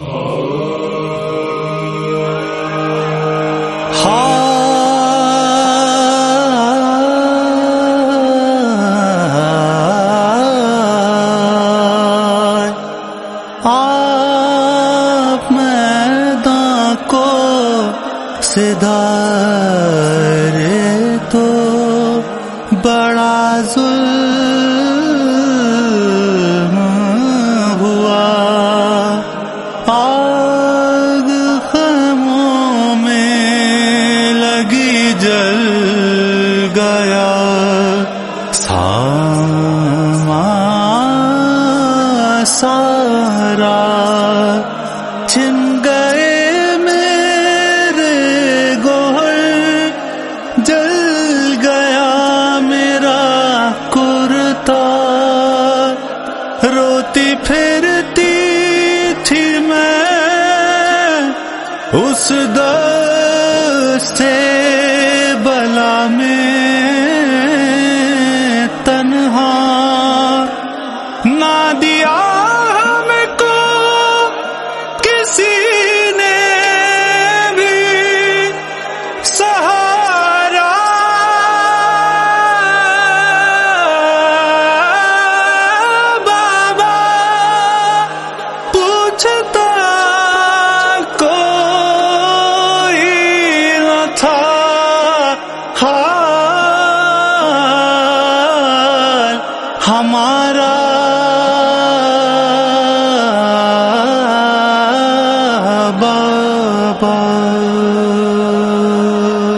ہاں، آپ میدان کو سدھار تو بڑا ظلم آگ دستے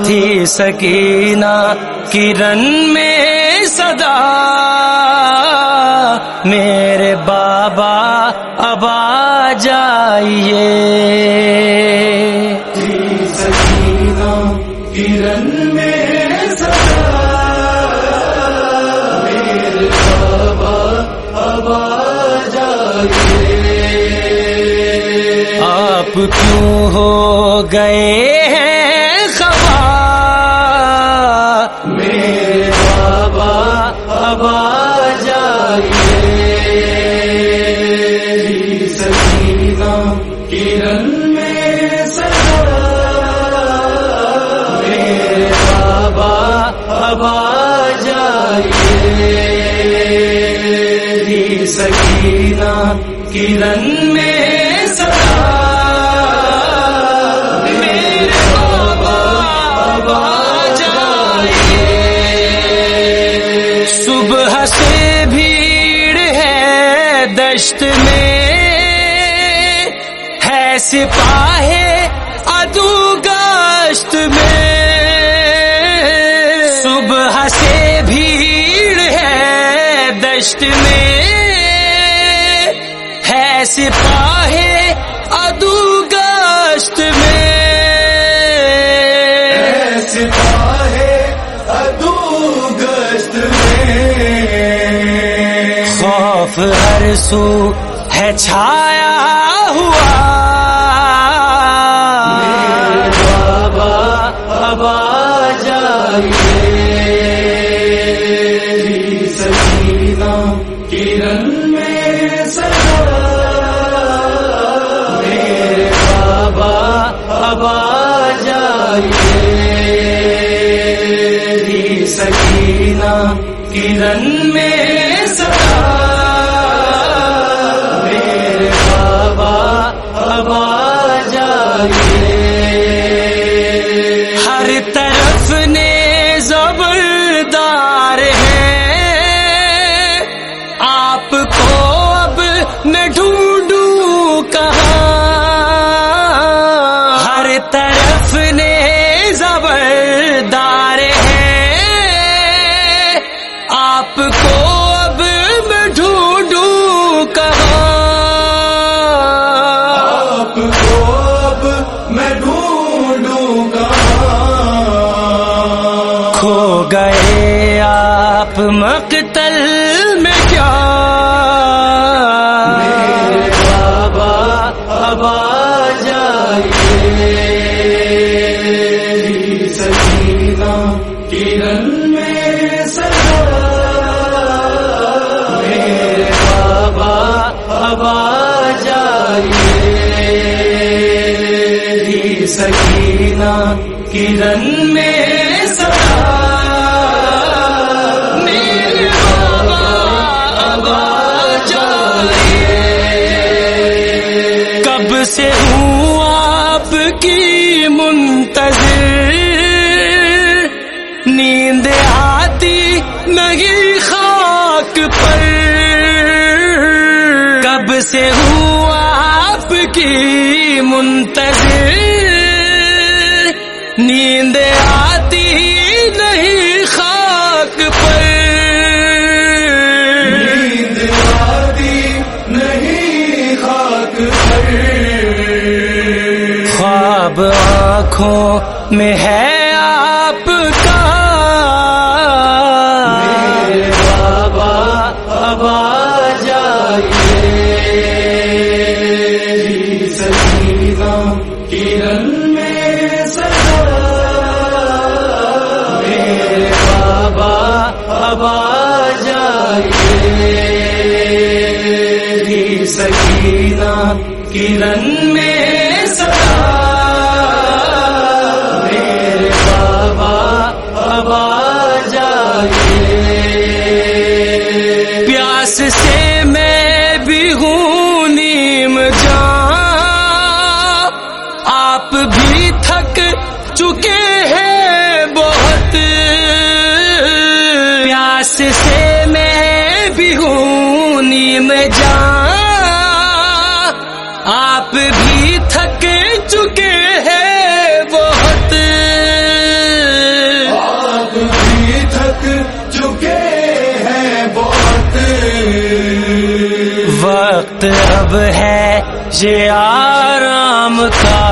تھی سکینہ کرن میں صدا۔ میرے بابا اب آ جائیے۔ آپ کیوں ہو گئے ہیں خبا؟ میرے بابا اب جائیے۔ سکینہ کرن میں سدا میرے بابا اب جائیے۔ سکینہ کرن سپاہے ادو گشت میں۔ صبح سے بھیڑ ہے دشت میں۔ ہے سپاہے ادو گشت میں۔ سپاہے ادو گشت میں۔ خوف ہر سو ہے چھایا۔ جائیے سکینہ کرن میں سدا میرے بابا اب آ جائیے سکینہ کرن میں سدا میرے بابا اب آ جائیے مقتل میں کیا؟ بابا اب آ جائیے سکینہ کرن میں سدا میرے بابا اب آ جائیے سکینہ کرن میں کب سے ہوں آپ کی منتظر۔ نیند آتی نہیں خاک پر۔ کب سے ہوں آپ کی منتظر؟ خواب آنکھوں میں ہے آپ کا بابا اب آ جائیے سکینہ کرن میں سدا میرے بابا اب آ جائیے کرن میں سدا پیاس سے میں بھی ہوں نیم جان۔ آپ بھی تھک چکے ہیں بہت۔ آپ بھی تھک چکے ہیں بہت۔ وقت اب ہے یہ آرام کا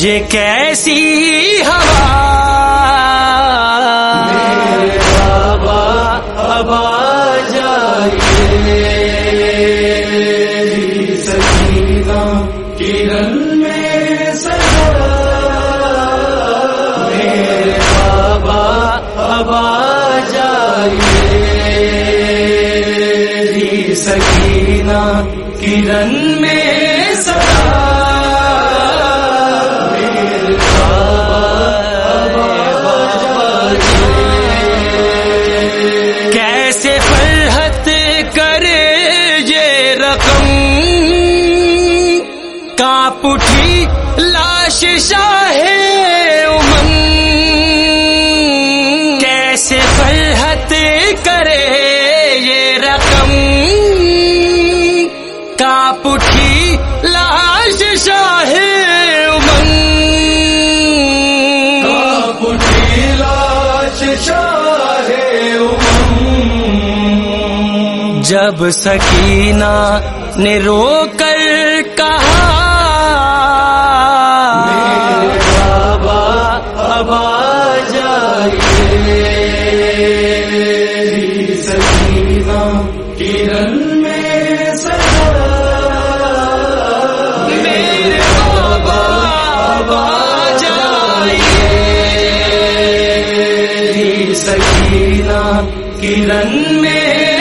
یہ کیسی ہوا؟ بابا اب کرن میں سدا میرے بابا جی، سکینہ کرن میں جب سکینہ نے رو کر کہا بابا اب آ جائیے سکینہ کرن میں سکینہ کرن میں